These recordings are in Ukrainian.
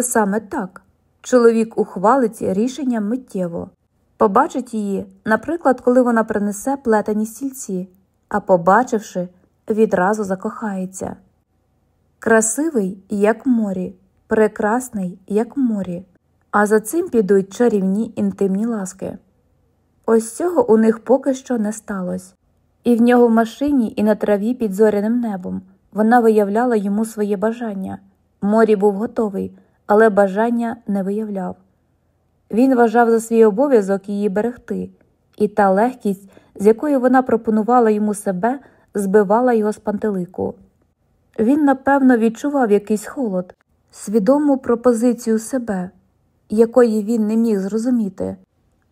Саме так чоловік ухвалить рішення миттєво, побачить її, наприклад, коли вона принесе плетені стільці, а побачивши, відразу закохається. Красивий, як морі, прекрасний, як морі, а за цим підуть чарівні інтимні ласки. Ось цього у них поки що не сталося, і в нього в машині, і на траві під зоряним небом вона виявляла йому своє бажання. Морі був готовий, але бажання не виявляв. Він вважав за свій обов'язок її берегти, і та легкість, з якою вона пропонувала йому себе, збивала його з пантелику. Він, напевно, відчував якийсь холод, свідому пропозицію себе, якої він не міг зрозуміти,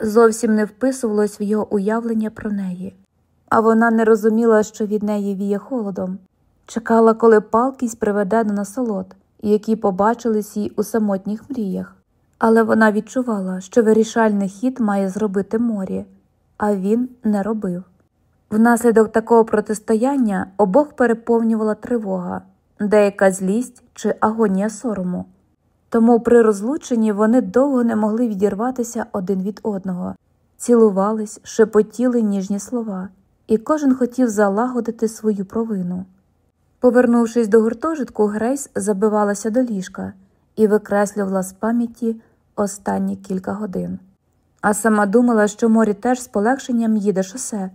зовсім не вписувалось в його уявлення про неї, а вона не розуміла, що від неї віє холодом, чекала, коли палкість приведе до насолод, які побачились їй у самотніх мріях. Але вона відчувала, що вирішальний хід має зробити морі, а він не робив. Внаслідок такого протистояння обох переповнювала тривога, деяка злість чи агонія сорому. Тому при розлученні вони довго не могли відірватися один від одного, цілувались, шепотіли ніжні слова, і кожен хотів залагодити свою провину. Повернувшись до гуртожитку, Грейс забивалася до ліжка і викреслювала з пам'яті останні кілька годин. А сама думала, що морі теж з полегшенням їде шосе,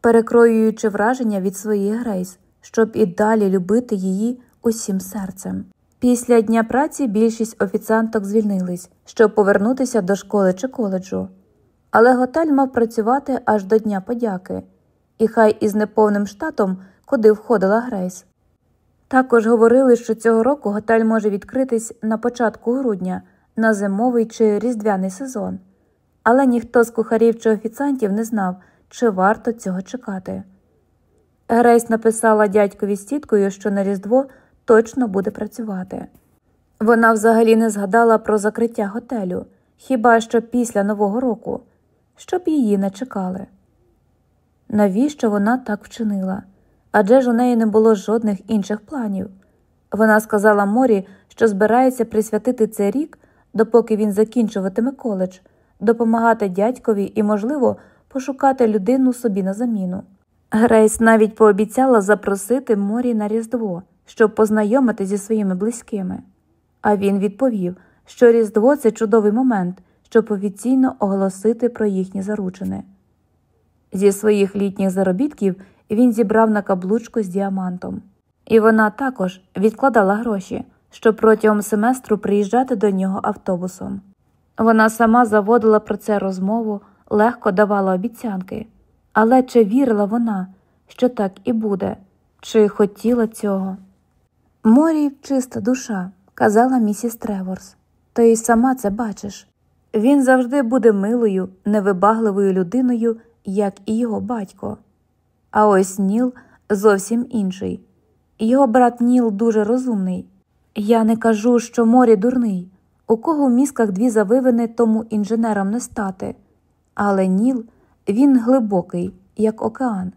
перекроюючи враження від своєї Грейс, щоб і далі любити її усім серцем. Після дня праці більшість офіціанток звільнились, щоб повернутися до школи чи коледжу. Але готель мав працювати аж до Дня подяки, і хай із неповним штатом, куди входила Грейс. Також говорили, що цього року готель може відкритись на початку грудня на зимовий чи різдвяний сезон, але ніхто з кухарів чи офіціантів не знав, чи варто цього чекати. Грейс написала дядькові з тіткою, що на Різдво точно буде працювати. Вона взагалі не згадала про закриття готелю, хіба що після Нового року, щоб її не чекали. Навіщо вона так вчинила? Адже ж у неї не було жодних інших планів. Вона сказала Морі, що збирається присвятити цей рік, допоки він закінчуватиме коледж, допомагати дядькові і, можливо, пошукати людину собі на заміну. Грейс навіть пообіцяла запросити Морі на Різдво, щоб познайомити зі своїми близькими. А він відповів, що Різдво це чудовий момент, щоб офіційно оголосити про їхні заручини. Зі своїх літніх заробітків він зібрав на каблучку з діамантом, і вона також відкладала гроші, щоб протягом семестру приїжджати до нього автобусом. Вона сама заводила про це розмову, легко давала обіцянки, але чи вірила вона, що так і буде, чи хотіла цього? Морі чиста душа, казала місіс Треворс, то й сама це бачиш. Він завжди буде милою, невибагливою людиною, як і його батько. А ось Ніл зовсім інший. Його брат Ніл дуже розумний. Я не кажу, що морі дурний, у кого в мізках дві завивини, тому інженером не стати. Але Ніл він глибокий, як океан.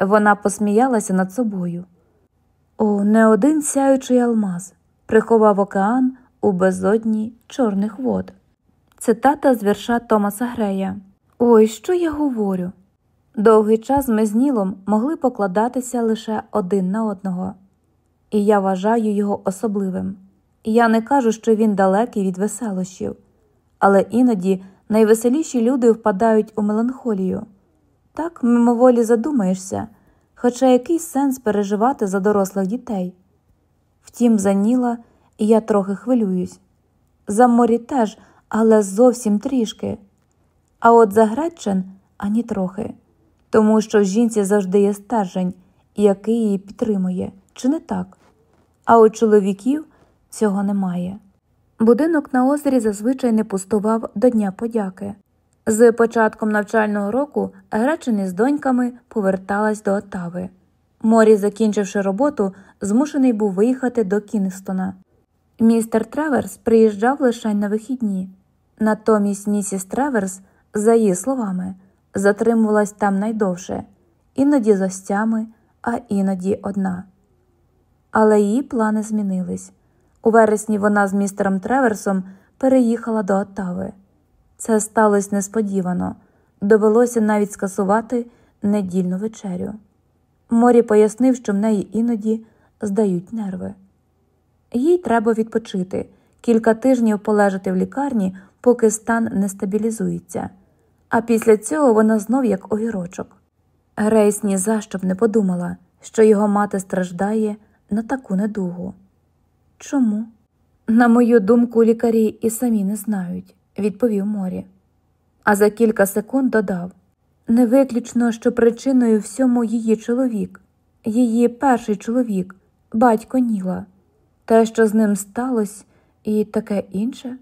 Вона посміялася над собою. О, не один сяючий алмаз приховав океан у безодні чорних вод. Цитата з вірша Томаса Грея. Ой, що я говорю? Довгий час ми з Нілом могли покладатися лише один на одного, і я вважаю його особливим. Я не кажу, що він далекий від веселощів, але іноді найвеселіші люди впадають у меланхолію. Так мимоволі задумаєшся, хоча який сенс переживати за дорослих дітей. Втім, за Ніла я трохи хвилююсь. За морі теж, але зовсім трішки. А от за Гречен ані трохи тому що в жінці завжди є стержень, який її підтримує, чи не так? А у чоловіків цього немає. Будинок на озері зазвичай не пустував до Дня подяки. З початком навчального року Гречини з доньками поверталась до Отави. Морі, закінчивши роботу, змушений був виїхати до Кінгстона. Містер Треверс приїжджав лише на вихідні, натомість місіс Треверс, за її словами, затримувалась там найдовше, іноді з гостями, а іноді одна. Але її плани змінились. У вересні вона з містером Треверсом переїхала до Оттави. Це сталося несподівано, довелося навіть скасувати недільну вечерю. Морі пояснив, що в неї іноді здають нерви. Їй треба відпочити, кілька тижнів полежати в лікарні, поки стан не стабілізується, а після цього вона знов як огірочок. Грейс ні за що б не подумала, що його мати страждає на таку недугу. Чому? На мою думку, лікарі і самі не знають, відповів Морі. А за кілька секунд додав не виключно, що причиною всьому її чоловік, її перший чоловік, батько Ніла, те, що з ним сталося, і таке інше.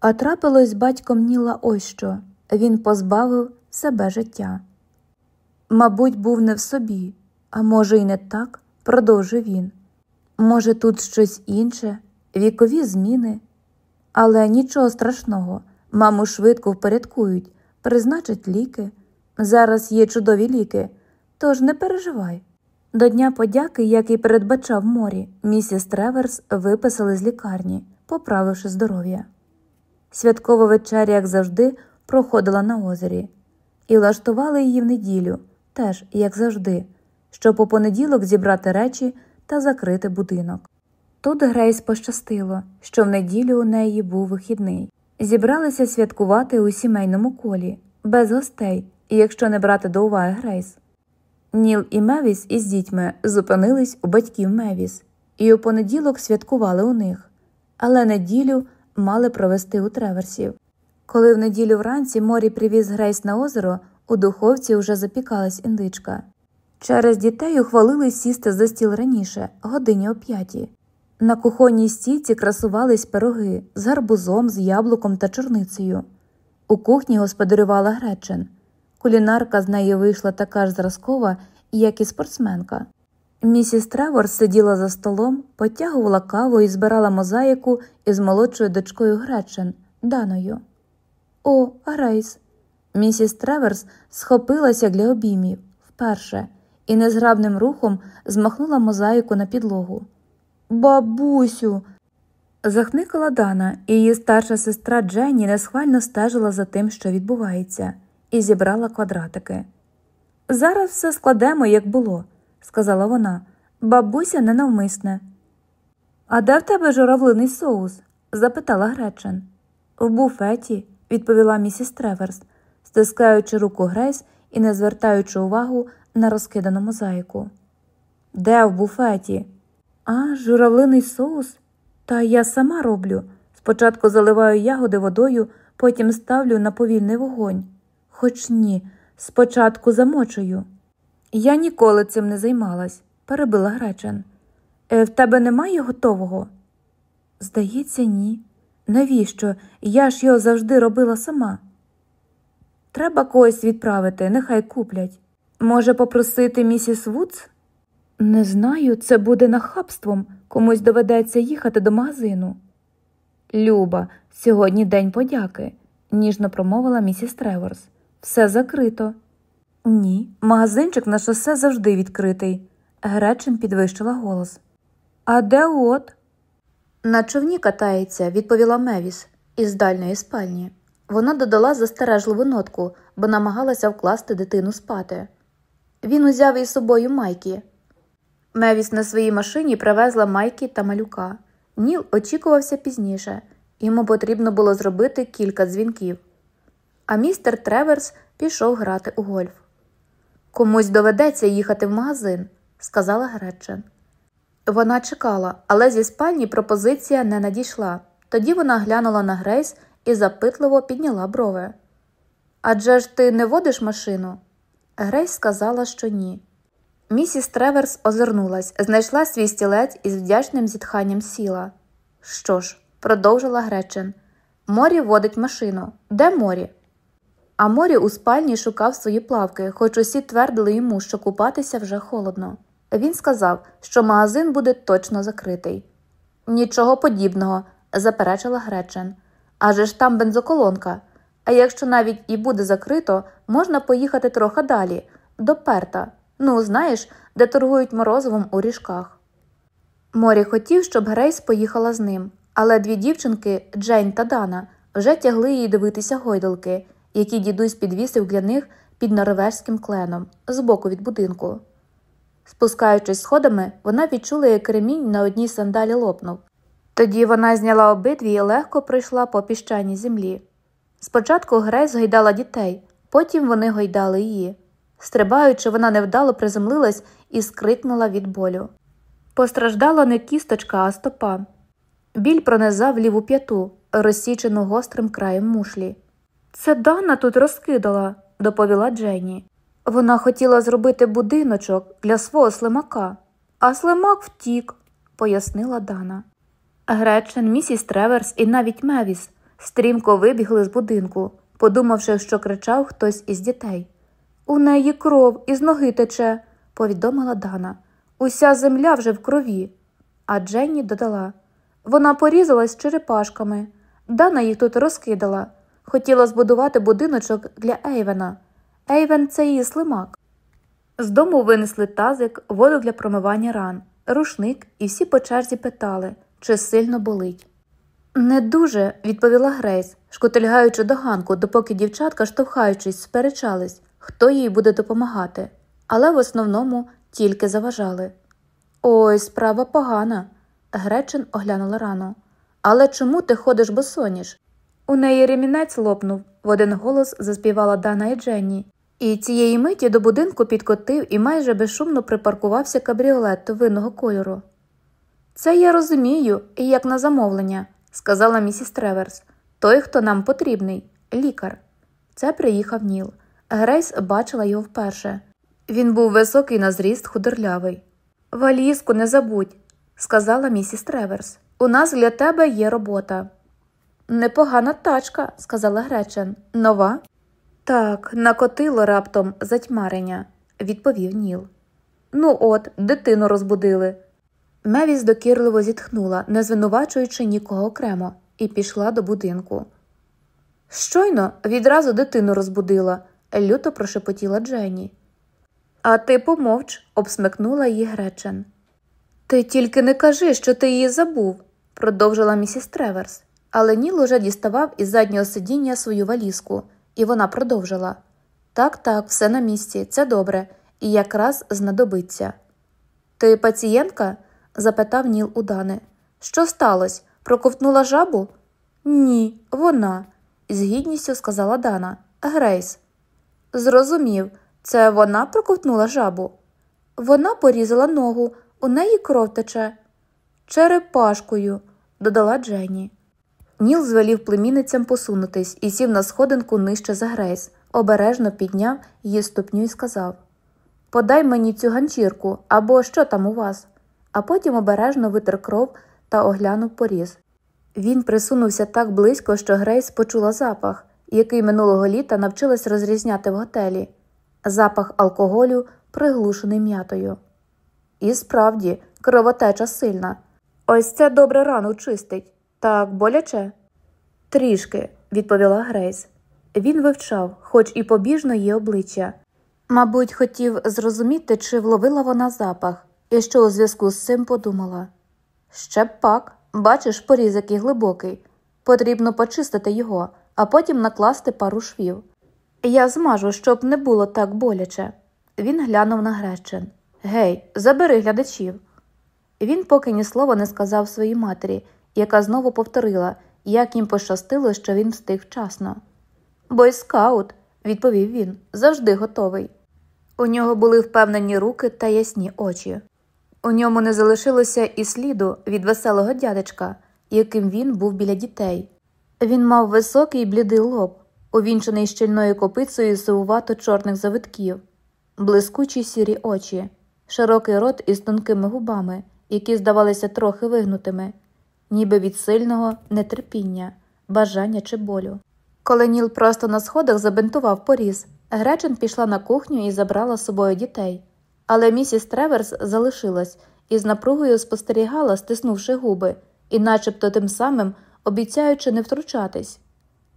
А трапилось батьком Ніла ось що він позбавив себе життя. Мабуть, був не в собі, а може, й не так, продовжив він. Може, тут щось інше, вікові зміни, але нічого страшного, маму швидко впорядкують, призначать ліки. Зараз є чудові ліки, тож не переживай. До Дня подяки, як і передбачав морі, місіс Треверс виписали з лікарні, поправивши здоров'я. Святкова вечеря, як завжди, проходила на озері, і влаштували її в неділю, теж, як завжди, щоб по понеділок зібрати речі та закрити будинок. Тут Грейс пощастило, що в неділю у неї був вихідний. Зібралися святкувати у сімейному колі, без гостей, якщо не брати до уваги Грейс. Ніл і Мевіс із дітьми зупинились у батьків Мевіс, і у понеділок святкували у них, але неділю мали провести у треверсів. Коли в неділю вранці морі привіз Грейс на озеро, у духовці вже запікалась індичка. Через дітей ухвалили сісти за стіл раніше, годині о п'ятій. На кухонній стійці красувались пироги з гарбузом, з яблуком та чорницею. У кухні господарювала Гречен. Кулінарка з неї вийшла така ж зразкова, як і спортсменка. Місіс Тревор сиділа за столом, потягувала каву і збирала мозаїку із молодшою дочкою Гречен Даною. О, Грейс!» Місіс Треверс схопилася для обіймів вперше і незграбним рухом змахнула мозаїку на підлогу. Бабусю. Захникала Дана, і її старша сестра Дженні несхвально стежила за тим, що відбувається, і зібрала квадратики. Зараз все складемо, як було, сказала вона. Бабуся ненавмисне. А де в тебе журавлиний соус? запитала Гречен. В буфеті, відповіла місіс Треверс, стискаючи руку Грейс і не звертаючи увагу на розкидану мозаїку. Де в буфеті? А, журавлиний соус? Та я сама роблю. Спочатку заливаю ягоди водою, потім ставлю на повільний вогонь. Хоч ні, спочатку замочую. Я ніколи цим не займалась, перебила Гречен. «Е, В тебе немає готового? Здається, ні. Навіщо? Я ж його завжди робила сама. Треба когось відправити, нехай куплять. Може, попросити місіс Вудс? Не знаю, це буде нахабством, комусь доведеться їхати до магазину. Люба, сьогодні день подяки, ніжно промовила місіс Треворс. Все закрито. Ні, магазинчик на шосе завжди відкритий. Гречин підвищила голос. А де от? На човні катається, відповіла Мевіс із дальньої спальні. Вона додала застережливу нотку, бо намагалася вкласти дитину спати. Він узяв із собою майки. Мевіс на своїй машині привезла майки та малюка. Ніл очікувався пізніше, йому потрібно було зробити кілька дзвінків. А містер Треверс пішов грати у гольф. Комусь доведеться їхати в магазин, сказала Гречен. Вона чекала, але зі спальні пропозиція не надійшла. Тоді вона глянула на Грейс і запитливо підняла брови. Адже ж ти не водиш машину? Грейс сказала, що ні. Місіс Треверс озирнулась, знайшла свій стілець і з вдячним зітханням сіла. Що ж, продовжила Гречен, Морі водить машину. Де морі? А морі у спальні шукав свої плавки, хоч усі твердили йому, що купатися вже холодно. Він сказав, що магазин буде точно закритий. Нічого подібного, заперечила Гречен. Адже ж там бензоколонка. А якщо навіть і буде закрито, можна поїхати трохи далі, до перта. Ну, знаєш, де торгують морозивом у ріжках. Морі хотів, щоб Грейс поїхала з ним, але дві дівчинки, Джейн та Дана, вже тягли її дивитися гойдалки, які дідусь підвісив для них під норвежським кленом збоку від будинку. Спускаючись сходами, вона відчула, як ремінь на одній сандалі лопнув. Тоді вона зняла обидві і легко пройшла по піщаній землі. Спочатку Грейс гойдала дітей, потім вони гойдали її. Стрибаючи, вона невдало приземлилась і скрикнула від болю. Постраждала не кісточка, а стопа. Біль пронизав ліву п'яту, розсічену гострим краєм мушлі. Це Дана тут розкидала, доповіла Дженні. Вона хотіла зробити будиночок для свого слимака, а слимак втік, пояснила Дана. Гречен, місіс Треверс і навіть Мевіс стрімко вибігли з будинку, подумавши, що кричав хтось із дітей. У неї кров із ноги тече, повідомила Дана. Уся земля вже в крові. А Дженні додала вона порізалась черепашками. Дана їх тут розкидала. Хотіла збудувати будиночок для Ейвена. Ейвен це її слимак. З дому винесли тазик, воду для промивання ран, рушник, і всі по черзі питали, чи сильно болить. Не дуже, відповіла Грейс, шкотильгаючи до ганку, допоки дівчатка, штовхаючись, сперечались, хто їй буде допомагати, але в основному тільки заважали. Ой, справа погана. Гречин оглянула рану. Але чому ти ходиш босоніж? У неї ремінець лопнув, в один голос заспівала Дана і Дженні. І цієї миті до будинку підкотив і майже безшумно припаркувався кабріолет винного кольору. Це я розумію, і як на замовлення, сказала місіс Треверс. Той, хто нам потрібний, лікар. Це приїхав Ніл. Грейс бачила його вперше. Він був високий на зріст, худорлявий. Валізку, не забудь, сказала місіс Треверс. У нас для тебе є робота. Непогана тачка, сказала Гречен. Нова? Так, накотило раптом затьмарення, відповів Ніл. Ну, от, дитину розбудили. Мевіс докірливо зітхнула, не звинувачуючи нікого окремо, і пішла до будинку. Щойно відразу дитину розбудила, люто прошепотіла Дженні. А ти помовч, обсмикнула її Гречен. Ти тільки не кажи, що ти її забув, продовжила місіс Треверс, але Ніл уже діставав із заднього сидіння свою валізку, і вона продовжила так, так, все на місці, це добре, і якраз знадобиться. Ти пацієнтка? запитав Ніл у Дани. Що сталося? Проковтнула жабу? Ні, вона, з гідністю сказала Дана. Грейс. Зрозумів, це вона проковтнула жабу. Вона порізала ногу, у неї кров тече. Черепашкою, додала Дженні. Ніл звелів племінницям посунутись і сів на сходинку нижче за Грейс, обережно підняв її ступню і сказав Подай мені цю ганчірку або що там у вас, а потім обережно витер кров та оглянув поріз. Він присунувся так близько, що Грейс почула запах, який минулого літа навчилась розрізняти в готелі запах алкоголю, приглушений м'ятою. І справді, кровотеча сильна. Ось це добре рану чистить. Так боляче? Трішки, відповіла Грейс. Він вивчав, хоч і побіжно її обличчя. Мабуть, хотів зрозуміти, чи вловила вона запах, і що у зв'язку з цим подумала. Ще б пак, бачиш, поріз який глибокий. Потрібно почистити його, а потім накласти пару швів. Я змажу, щоб не було так боляче. Він глянув на Гречин. Гей, забери глядачів. Він поки ні слова не сказав своїй матері, яка знову повторила, як їм пощастило, що він встиг вчасно. Бойскаут, відповів він, завжди готовий. У нього були впевнені руки та ясні очі. У ньому не залишилося і сліду від веселого дядечка, яким він був біля дітей. Він мав високий блідий лоб, увінчений щільною копицею сивувато чорних завитків, блискучі сірі очі, широкий рот із тонкими губами, які здавалися трохи вигнутими, ніби від сильного нетерпіння, бажання чи болю. Коли Ніл просто на сходах забинтував поріз, Гречин пішла на кухню і забрала з собою дітей. Але місіс Треверс залишилась і з напругою спостерігала, стиснувши губи, і начебто тим самим обіцяючи не втручатись.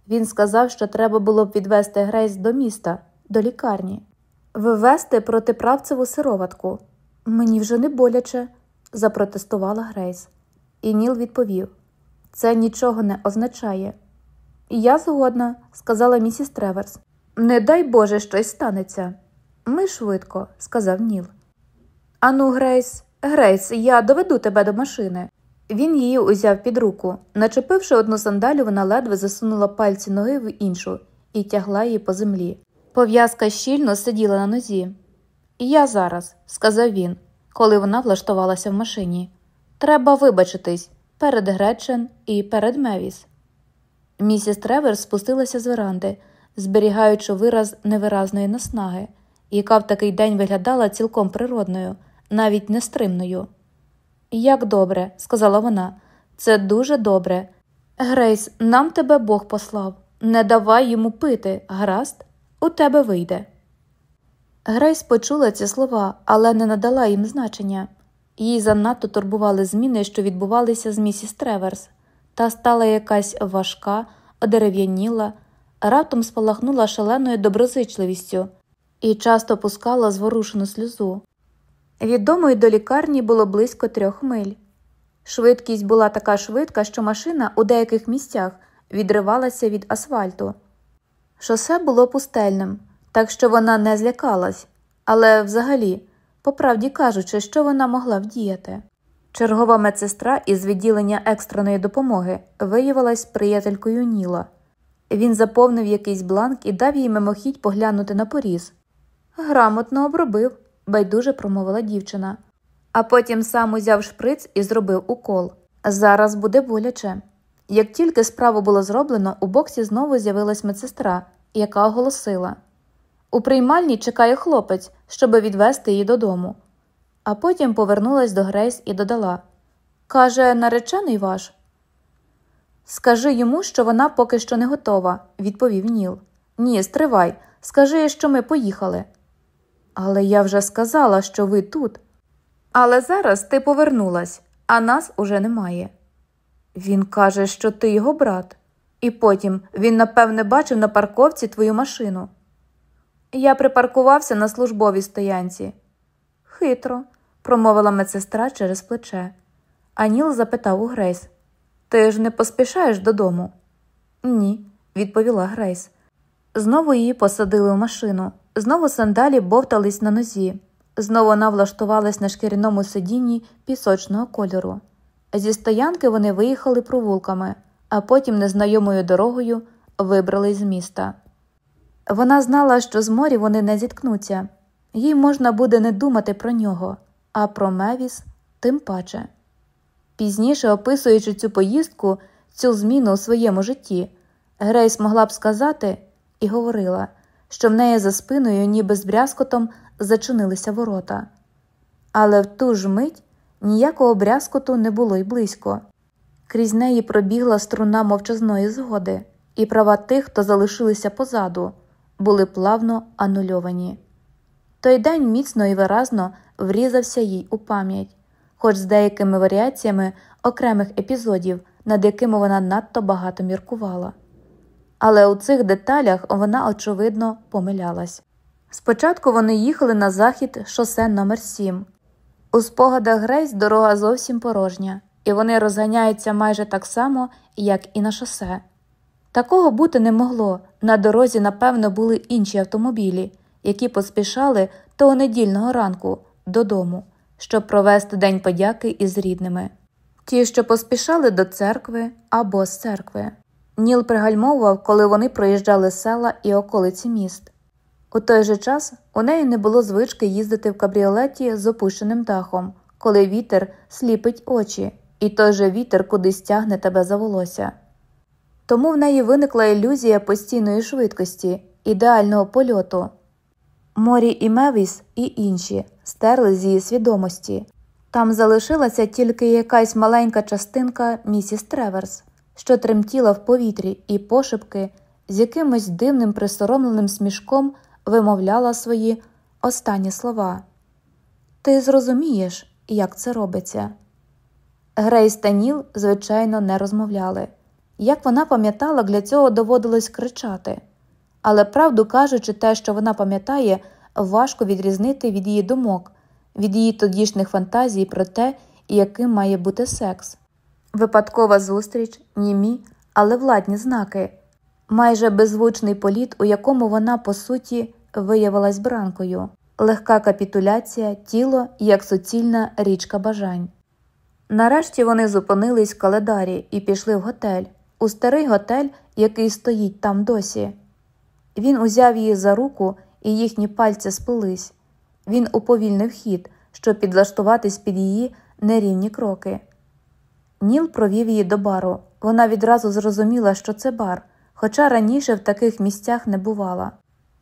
Він сказав, що треба було б відвести Грейс до міста, до лікарні, вивезти протиправцеву сироватку. Мені вже не боляче, запротестувала Грейс. І Ніл відповів це нічого не означає. Я згодна, сказала місіс Треверс. Не дай Боже, щось станеться. Ми швидко, сказав Ніл. Ану, Грейс, Грейс, я доведу тебе до машини. Він її узяв під руку. Начепивши одну сандалю, вона ледве засунула пальці ноги в іншу і тягла її по землі. Пов'язка щільно сиділа на нозі. Я зараз, сказав він, коли вона влаштувалася в машині. Треба вибачитись перед Гречен і перед Мевіс. Місіс Треверс спустилася з веранди, зберігаючи вираз невиразної наснаги, яка в такий день виглядала цілком природною, навіть нестримною. Як добре, сказала вона, це дуже добре. Грейс, нам тебе Бог послав. Не давай йому пити, гаразд, у тебе вийде. Грейс почула ці слова, але не надала їм значення. Її занадто турбували зміни, що відбувалися з місіс Треверс, та стала якась важка, одерев'яніла, раптом спалахнула шаленою доброзичливістю і часто пускала зворушену сльозу. Від дому й до лікарні було близько трьох миль. Швидкість була така швидка, що машина у деяких місцях відривалася від асфальту. Шосе було пустельним, так що вона не злякалась, але взагалі, по правді кажучи, що вона могла вдіяти. Чергова медсестра із відділення екстреної допомоги виявилась приятелькою Ніла. Він заповнив якийсь бланк і дав їй мимохідь поглянути на поріз. Грамотно обробив, байдуже промовила дівчина, а потім сам узяв шприц і зробив укол. Зараз буде боляче. Як тільки справу було зроблено, у боксі знову з'явилась медсестра, яка оголосила у приймальні чекає хлопець, щоби відвести її додому. А потім повернулась до Грейс і додала Каже, наречений ваш. Скажи йому, що вона поки що не готова, відповів Ніл. Ні, стривай, скажи, що ми поїхали. Але я вже сказала, що ви тут. Але зараз ти повернулась, а нас уже немає. Він каже, що ти його брат, і потім він, напевне, бачив на парковці твою машину. Я припаркувався на службовій стоянці. Хитро, промовила медсестра через плече. Аніл запитав у Грейс Ти ж не поспішаєш додому? Ні, відповіла Грейс. Знову її посадили в машину, знову сандалі бовтались на нозі, знову вона влаштувалась на шкіряному сидінні пісочного кольору. Зі стоянки вони виїхали провулками, а потім незнайомою дорогою вибрались з міста. Вона знала, що з морі вони не зіткнуться, їй можна буде не думати про нього, а про Мевіс тим паче. Пізніше, описуючи цю поїздку, цю зміну у своєму житті, Грейс могла б сказати і говорила, що в неї за спиною, ніби з брязкотом, зачинилися ворота. Але в ту ж мить ніякого брязкоту не було й близько. Крізь неї пробігла струна мовчазної згоди, і права тих, хто залишилися позаду, були плавно анульовані. Той день міцно і виразно врізався їй у пам'ять, хоч з деякими варіаціями окремих епізодів, над якими вона надто багато міркувала. Але у цих деталях вона, очевидно, помилялась. Спочатку вони їхали на захід шосе номер 7 У спогадах Грейс дорога зовсім порожня, і вони розганяються майже так само, як і на шосе. Такого бути не могло. На дорозі, напевно, були інші автомобілі, які поспішали того недільного ранку додому, щоб провести День подяки із рідними. Ті, що поспішали до церкви або з церкви. Ніл пригальмовував, коли вони проїжджали села і околиці міст. У той же час у неї не було звички їздити в кабріолеті з опущеним дахом, коли вітер сліпить очі, і той же вітер кудись тягне тебе за волосся. Тому в неї виникла ілюзія постійної швидкості, ідеального польоту. Морі і Мевіс і інші стерли з її свідомості. Там залишилася тільки якась маленька частинка місіс Треверс, що тремтіла в повітрі, і пошепки з якимось дивним присоромленим смішком вимовляла свої останні слова. Ти зрозумієш, як це робиться. Грейс та Ніл, звичайно, не розмовляли. Як вона пам'ятала, для цього доводилось кричати. Але, правду кажучи, те, що вона пам'ятає, важко відрізнити від її думок, від її тодішніх фантазій про те, яким має бути секс. Випадкова зустріч, німі, але владні знаки, майже беззвучний політ, у якому вона, по суті, виявилась бранкою, легка капітуляція, тіло як суцільна річка бажань. Нарешті вони зупинились в каледарі і пішли в готель, у старий готель, який стоїть там досі. Він узяв її за руку, і їхні пальці сплились. Він уповільнив хід, щоб підлаштуватись під її нерівні кроки. Ніл провів її до бару. Вона відразу зрозуміла, що це бар, хоча раніше в таких місцях не бувала.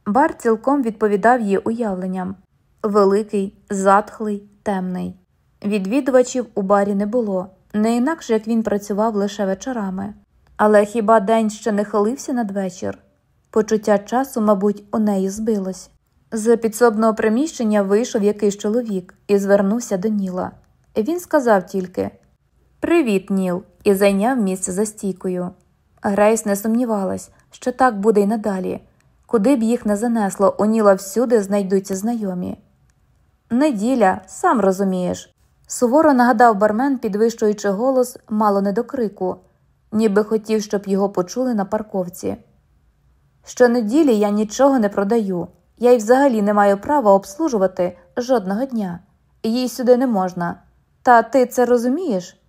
Бар цілком відповідав її уявленням великий, затхлий, темний. Відвідувачів у барі не було, не інакше як він працював лише вечорами. Але хіба день ще не хилився надвечір? Почуття часу, мабуть, у неї збилось. З підсобного приміщення вийшов якийсь чоловік і звернувся до Ніла. Він сказав тільки Привіт, Ніл, і зайняв місце за стійкою. Грейс не сумнівалась, що так буде й надалі. Куди б їх не занесло, у Ніла всюди знайдуться знайомі. Неділя, сам розумієш. Суворо нагадав бармен, підвищуючи голос мало не до крику, ніби хотів, щоб його почули на парковці. Щонеділі я нічого не продаю, я й взагалі не маю права обслужувати жодного дня, їй сюди не можна. Та ти це розумієш?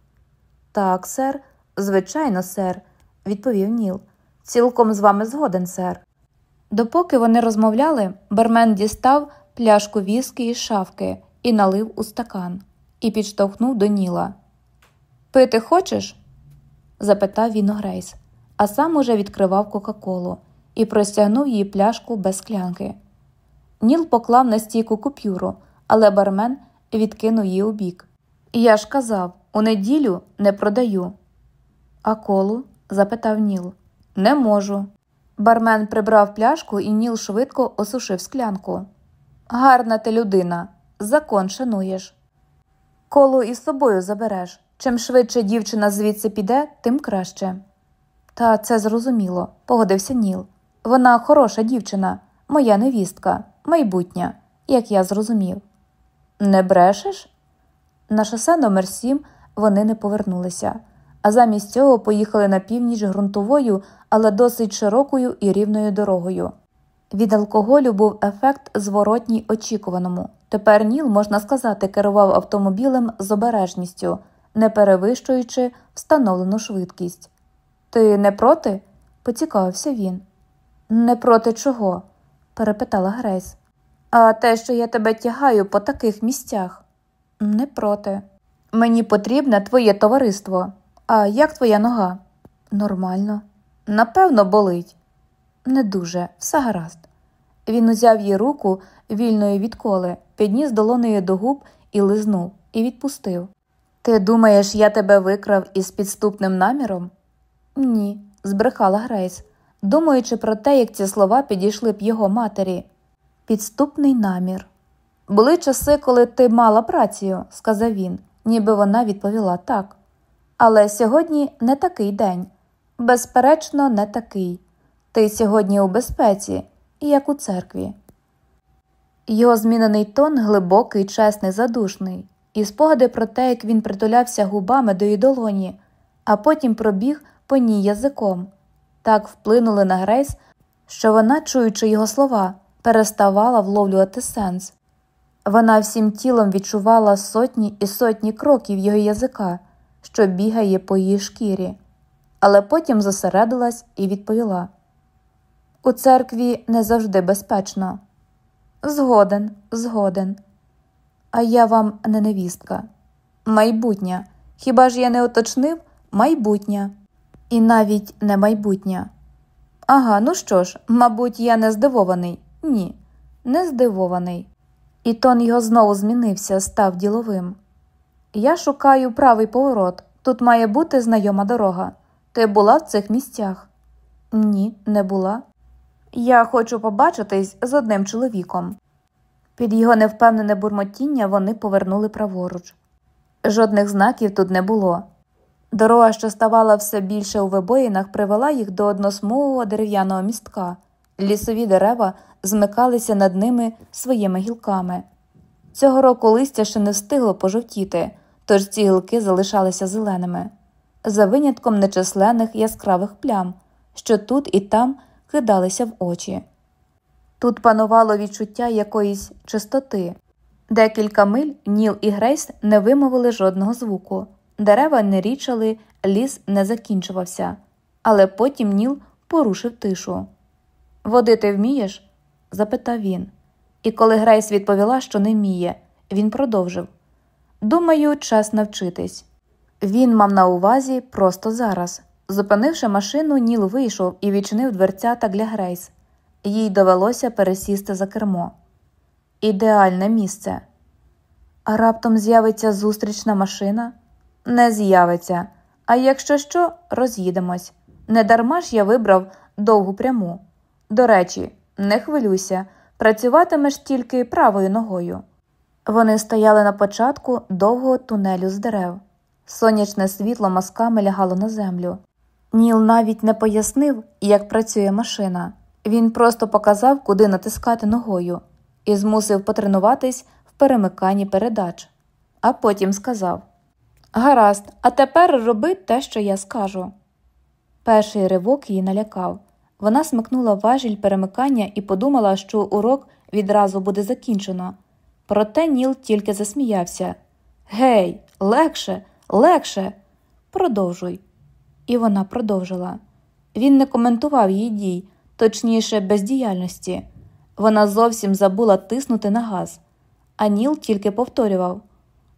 Так, сер, звичайно, сер, відповів Ніл. Цілком з вами згоден, сер. Допоки вони розмовляли, бармен дістав пляшку віскі із шафки і налив у стакан, і підштовхнув до Ніла. Пити хочеш? Запитав він у Грейс, а сам уже відкривав Кока-Колу і простягнув їй пляшку без склянки. Ніл поклав на стійку купюру, але бармен відкинув її у бік. Я ж казав, у неділю не продаю. А колу? запитав Ніл. Не можу. Бармен прибрав пляшку, і Ніл швидко осушив склянку. Гарна ти людина, закон шануєш. Колу із собою забереш. Чим швидше дівчина звідси піде, тим краще. Та це зрозуміло, погодився Ніл. Вона хороша дівчина, моя невістка, майбутня, як я зрозумів. Не брешеш? На шосе номер 7 вони не повернулися, а замість цього поїхали на північ ґрунтовою, але досить широкою і рівною дорогою. Від алкоголю був ефект зворотній очікуваному. Тепер Ніл, можна сказати, керував автомобілем з обережністю, не перевищуючи встановлену швидкість. Ти не проти? поцікавився він. Не проти чого? перепитала Грейс. А те, що я тебе тягаю по таких місцях. Не проти. Мені потрібне твоє товариство. А як твоя нога? Нормально. Напевно, болить. Не дуже, все гаразд. Він узяв її руку вільною від коли, підніс долонею до губ і лизнув, і відпустив. Ти думаєш, я тебе викрав із підступним наміром? Ні, збрехала Грейс, думаючи про те, як ці слова підійшли б його матері. Підступний намір. Були часи, коли ти мала працю, сказав він, ніби вона відповіла так. Але сьогодні не такий день. Безперечно, не такий. Ти сьогодні у безпеці, як у церкві. Його змінений тон глибокий, чесний, задушний, і спогади про те, як він притулявся губами до її долоні, а потім пробіг по ній язиком, так вплинули на Грейс, що вона, чуючи його слова, переставала вловлювати сенс. Вона всім тілом відчувала сотні і сотні кроків його язика, що бігає по її шкірі, але потім зосередилась і відповіла у церкві не завжди безпечно. Згоден, згоден. А я вам не невістка. Майбутня. Хіба ж я не уточнив майбутня? І навіть не майбутня. Ага, ну що ж, мабуть, я не здивований. Ні, не здивований. І тон його знову змінився, став діловим. Я шукаю правий поворот. Тут має бути знайома дорога. Ти була в цих місцях? Ні, не була. Я хочу побачитись з одним чоловіком. Під його невпевнене бурмотіння вони повернули праворуч. Жодних знаків тут не було. Дорога, що ставала все більше у вибоїнах, привела їх до односмугового дерев'яного містка. Лісові дерева змикалися над ними своїми гілками. Цього року листя ще не встигло пожовтіти, тож ці гілки залишалися зеленими, за винятком нечисленних яскравих плям, що тут і там кидалися в очі. Тут панувало відчуття якоїсь чистоти. Декілька миль Ніл і Грейс не вимовили жодного звуку, дерева не річали, ліс не закінчувався, але потім Ніл порушив тишу. Водити вмієш? запитав він. І коли Грейс відповіла, що не вміє, він продовжив Думаю, час навчитись. Він мав на увазі просто зараз. Зупинивши машину, Ніл вийшов і відчинив дверцята для Грейс. Їй довелося пересісти за кермо. Ідеальне місце. А раптом з'явиться зустрічна машина? Не з'явиться. А якщо що, роз'їдемось. Недарма ж я вибрав довгу пряму. До речі, не хвилюйся, працюватимеш тільки правою ногою. Вони стояли на початку довгого тунелю з дерев. Сонячне світло масками лягало на землю. Ніл навіть не пояснив, як працює машина. Він просто показав, куди натискати ногою, і змусив потренуватись в перемиканні передач, а потім сказав Гаразд, а тепер роби те, що я скажу. Перший ривок її налякав. Вона смикнула важіль перемикання і подумала, що урок відразу буде закінчено. Проте Ніл тільки засміявся. Гей, легше, легше, продовжуй. І вона продовжила. Він не коментував її дій, точніше, бездіяльності. Вона зовсім забула тиснути на газ, а Ніл тільки повторював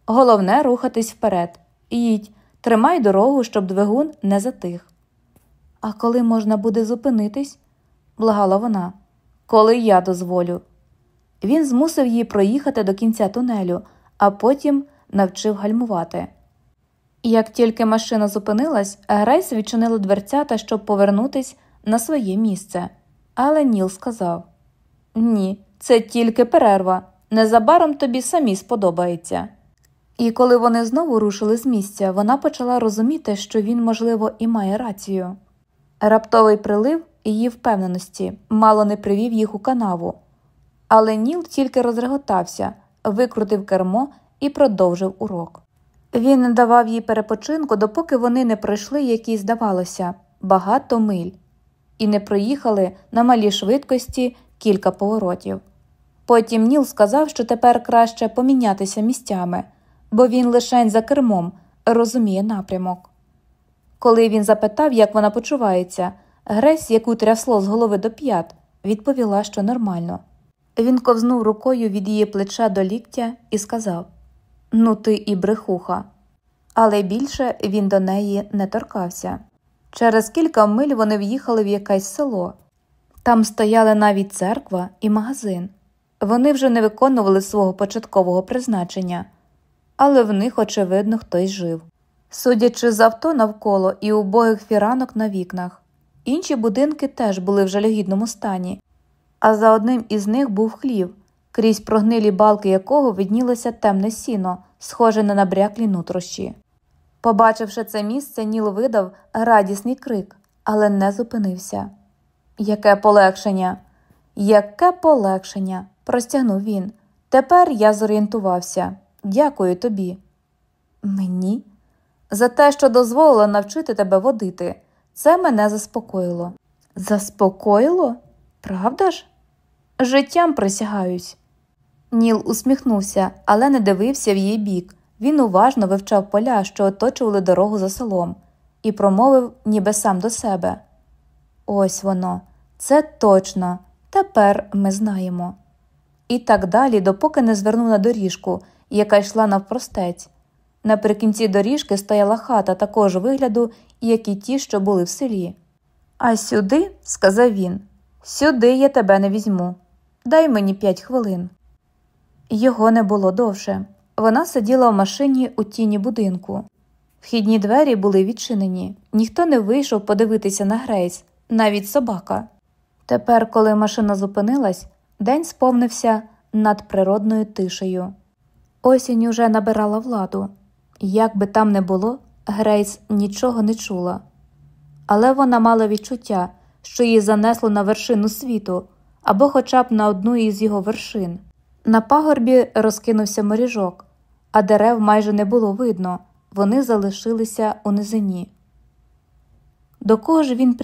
головне рухатись вперед. Їдь, тримай дорогу, щоб двигун не затих. А коли можна буде зупинитись? благала вона. Коли я дозволю. Він змусив її проїхати до кінця тунелю, а потім навчив гальмувати. Як тільки машина зупинилась, Грейс відчинила дверцята, щоб повернутись на своє місце. Але Ніл сказав Ні, це тільки перерва. Незабаром тобі самі сподобається. І коли вони знову рушили з місця, вона почала розуміти, що він, можливо, і має рацію. Раптовий прилив її впевненості мало не привів їх у канаву. Але Ніл тільки розреготався, викрутив кермо і продовжив урок. Він давав їй перепочинку, допоки вони не пройшли, які, здавалося, багато миль, і не проїхали на малій швидкості кілька поворотів. Потім Ніл сказав, що тепер краще помінятися місцями, бо він лишень за кермом розуміє напрямок. Коли він запитав, як вона почувається, Гресь, яку трясло з голови до п'ят, відповіла, що нормально. Він ковзнув рукою від її плеча до ліктя і сказав Ну, ти і брехуха. Але більше він до неї не торкався. Через кілька миль вони в'їхали в якесь село. Там стояли навіть церква і магазин. Вони вже не виконували свого початкового призначення, але в них, очевидно, хтось жив. Судячи з авто навколо і убогих фіранок на вікнах, інші будинки теж були в жалюгідному стані, а за одним із них був хлів, крізь прогнилі балки якого виднілося темне сіно, схоже на набряклі нутрощі. Побачивши це місце, Ніл видав радісний крик, але не зупинився. Яке полегшення, яке полегшення, простягнув він. Тепер я зорієнтувався. Дякую тобі. Мені? За те, що дозволила навчити тебе водити. Це мене заспокоїло. Заспокоїло? Правда ж? Життям присягаюсь. Ніл усміхнувся, але не дивився в її бік. Він уважно вивчав поля, що оточували дорогу за селом, і промовив, ніби сам до себе. Ось воно, це точно, тепер ми знаємо. І так далі, допоки не звернув на доріжку, яка йшла навпростець. Наприкінці доріжки стояла хата такого вигляду, як і ті, що були в селі. А сюди, сказав він, сюди я тебе не візьму. Дай мені п'ять хвилин. Його не було довше. Вона сиділа в машині у тіні будинку. Вхідні двері були відчинені, ніхто не вийшов подивитися на Грейс, навіть собака. Тепер, коли машина зупинилась, день сповнився над природною тишею. Осінь уже набирала владу. Як би там не було, Грейс нічого не чула. Але вона мала відчуття, що її занесло на вершину світу або хоча б на одну із його вершин. На пагорбі розкинувся моріжок, а дерев майже не було видно, вони залишилися у низині. До кого ж він